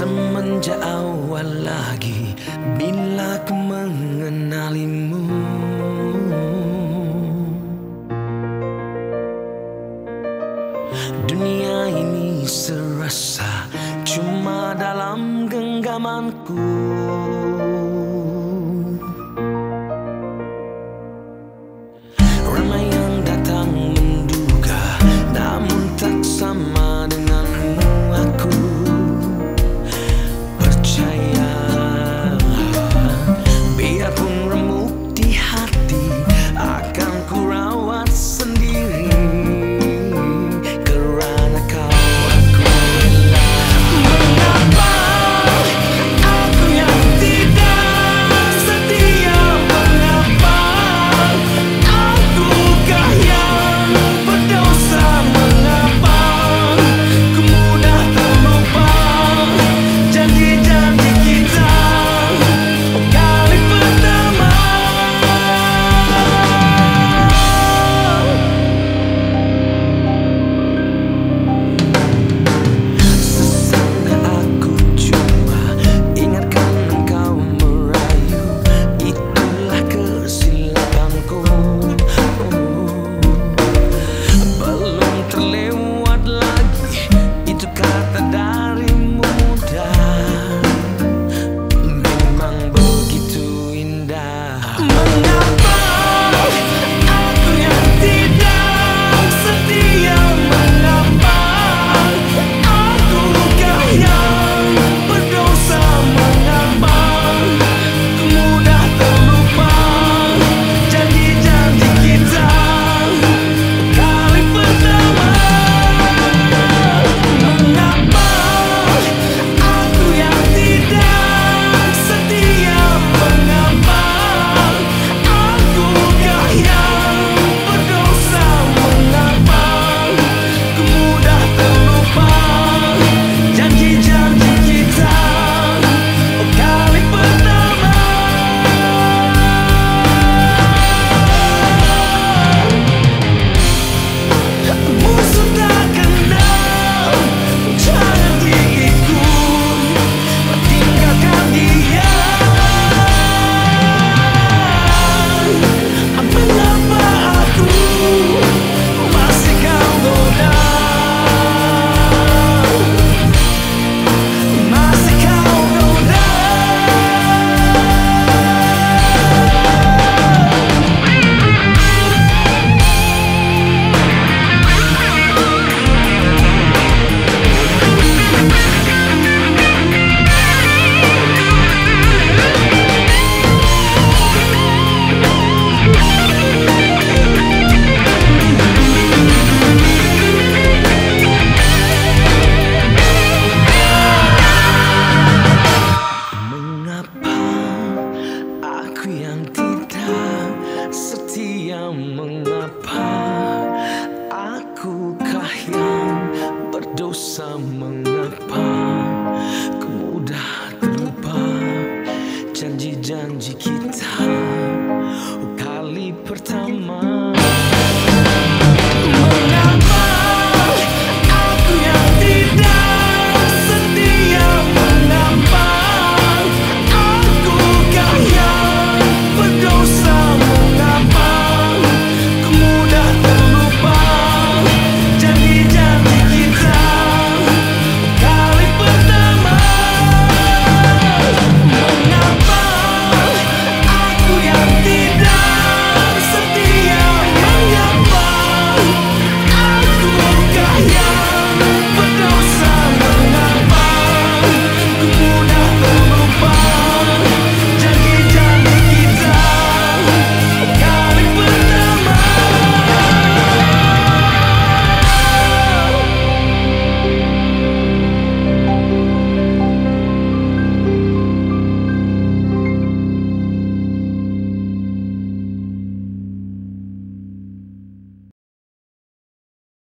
Semenjak awal lagi Bila ku mengenalimu. Dunia ini serasa Cuma dalam genggamanku. mengapa aku kah yang berdosa? Mengapa Ku mudah terlupa Janji-janji kita?